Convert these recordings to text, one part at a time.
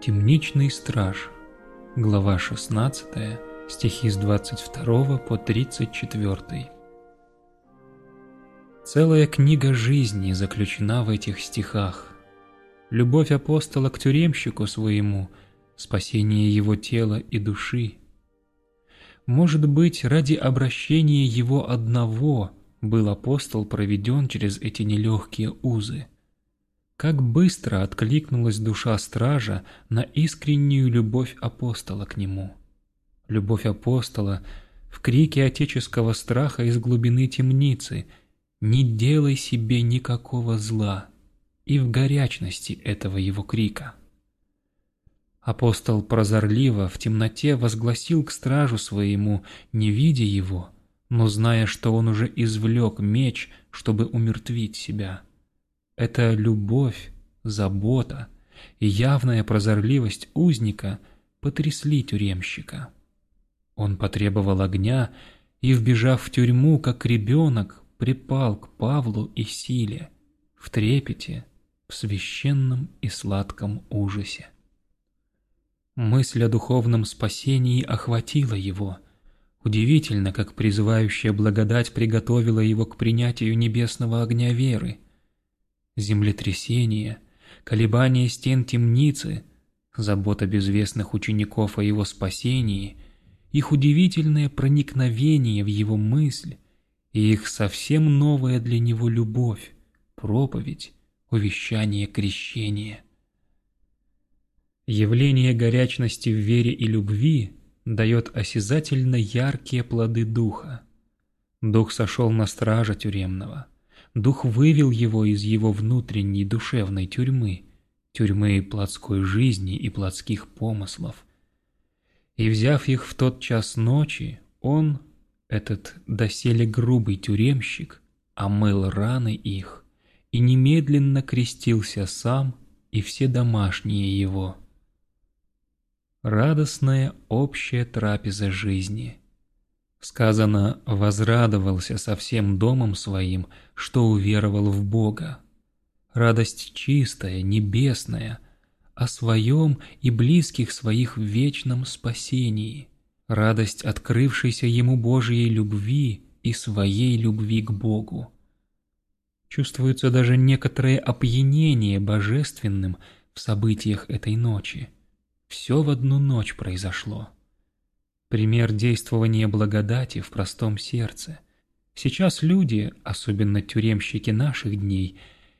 Темничный страж. Глава 16, стихи с 22 по 34. Целая книга жизни заключена в этих стихах. Любовь апостола к тюремщику своему, спасение его тела и души. Может быть, ради обращения его одного был апостол проведен через эти нелегкие узы – как быстро откликнулась душа стража на искреннюю любовь апостола к нему. Любовь апостола в крике отеческого страха из глубины темницы «Не делай себе никакого зла» и в горячности этого его крика. Апостол прозорливо в темноте возгласил к стражу своему, не видя его, но зная, что он уже извлек меч, чтобы умертвить себя – эта любовь, забота и явная прозорливость узника потрясли тюремщика. Он потребовал огня и, вбежав в тюрьму, как ребенок, припал к Павлу и силе, в трепете, в священном и сладком ужасе. Мысль о духовном спасении охватила его. Удивительно, как призывающая благодать приготовила его к принятию небесного огня веры – землетрясение, колебания стен темницы, забота безвестных учеников о его спасении, их удивительное проникновение в его мысль и их совсем новая для него любовь, проповедь, увещание крещения. Явление горячности в вере и любви дает осязательно яркие плоды духа. Дух сошел на стража тюремного – Дух вывел его из его внутренней душевной тюрьмы, тюрьмы плотской жизни и плотских помыслов. И взяв их в тот час ночи, он, этот доселе грубый тюремщик, омыл раны их и немедленно крестился сам и все домашние его. Радостная общая трапеза жизни – Сказано, возрадовался со всем домом своим, что уверовал в Бога. Радость чистая, небесная, о своем и близких своих в вечном спасении. Радость открывшейся ему Божьей любви и своей любви к Богу. Чувствуется даже некоторое опьянение божественным в событиях этой ночи. Все в одну ночь произошло. Пример действования благодати в простом сердце. Сейчас люди, особенно тюремщики наших дней,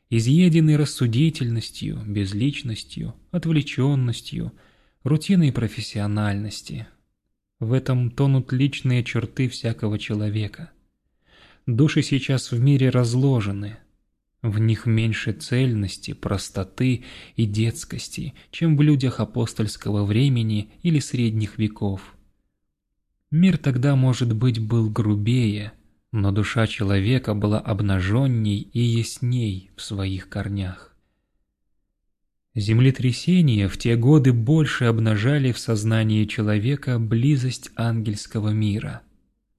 изъедены рассудительностью, безличностью, отвлеченностью, рутиной профессиональности. В этом тонут личные черты всякого человека. Души сейчас в мире разложены. В них меньше цельности, простоты и детскости, чем в людях апостольского времени или средних веков. Мир тогда, может быть, был грубее, но душа человека была обнаженней и ясней в своих корнях. Землетрясения в те годы больше обнажали в сознании человека близость ангельского мира.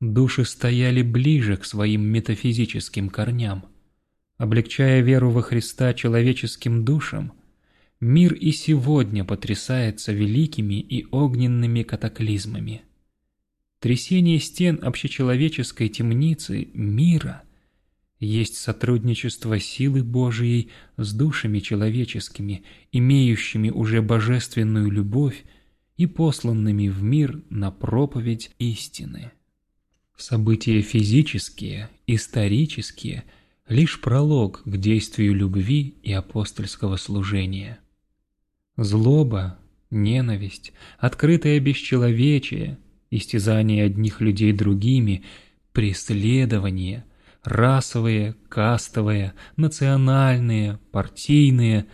Души стояли ближе к своим метафизическим корням. Облегчая веру во Христа человеческим душам, мир и сегодня потрясается великими и огненными катаклизмами – Трясение стен общечеловеческой темницы мира есть сотрудничество силы Божией с душами человеческими, имеющими уже божественную любовь и посланными в мир на проповедь истины. События физические, исторические – лишь пролог к действию любви и апостольского служения. Злоба, ненависть, открытое бесчеловечие – истязание одних людей другими, преследования, расовые, кастовые, национальные, партийные,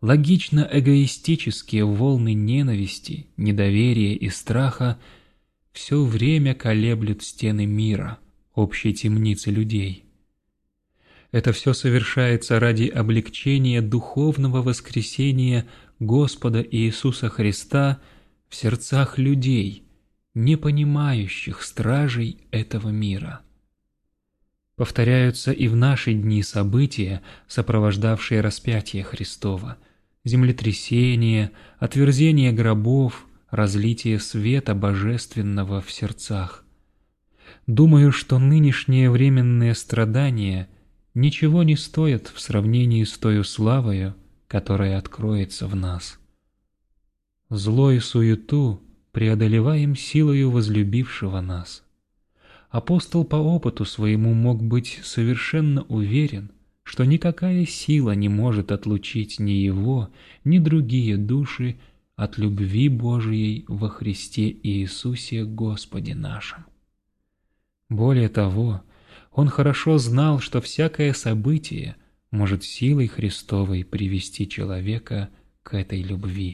логично-эгоистические волны ненависти, недоверия и страха все время колеблют стены мира, общей темницы людей. Это все совершается ради облегчения духовного воскресения Господа Иисуса Христа в сердцах людей – не понимающих стражей этого мира. Повторяются и в наши дни события, сопровождавшие распятие Христова, землетрясение, отверзение гробов, разлитие света божественного в сердцах. Думаю, что нынешние временные страдания ничего не стоят в сравнении с той славою, которая откроется в нас. Зло и суету преодолеваем силою возлюбившего нас. Апостол по опыту своему мог быть совершенно уверен, что никакая сила не может отлучить ни его, ни другие души от любви Божией во Христе Иисусе Господе нашим. Более того, он хорошо знал, что всякое событие может силой Христовой привести человека к этой любви.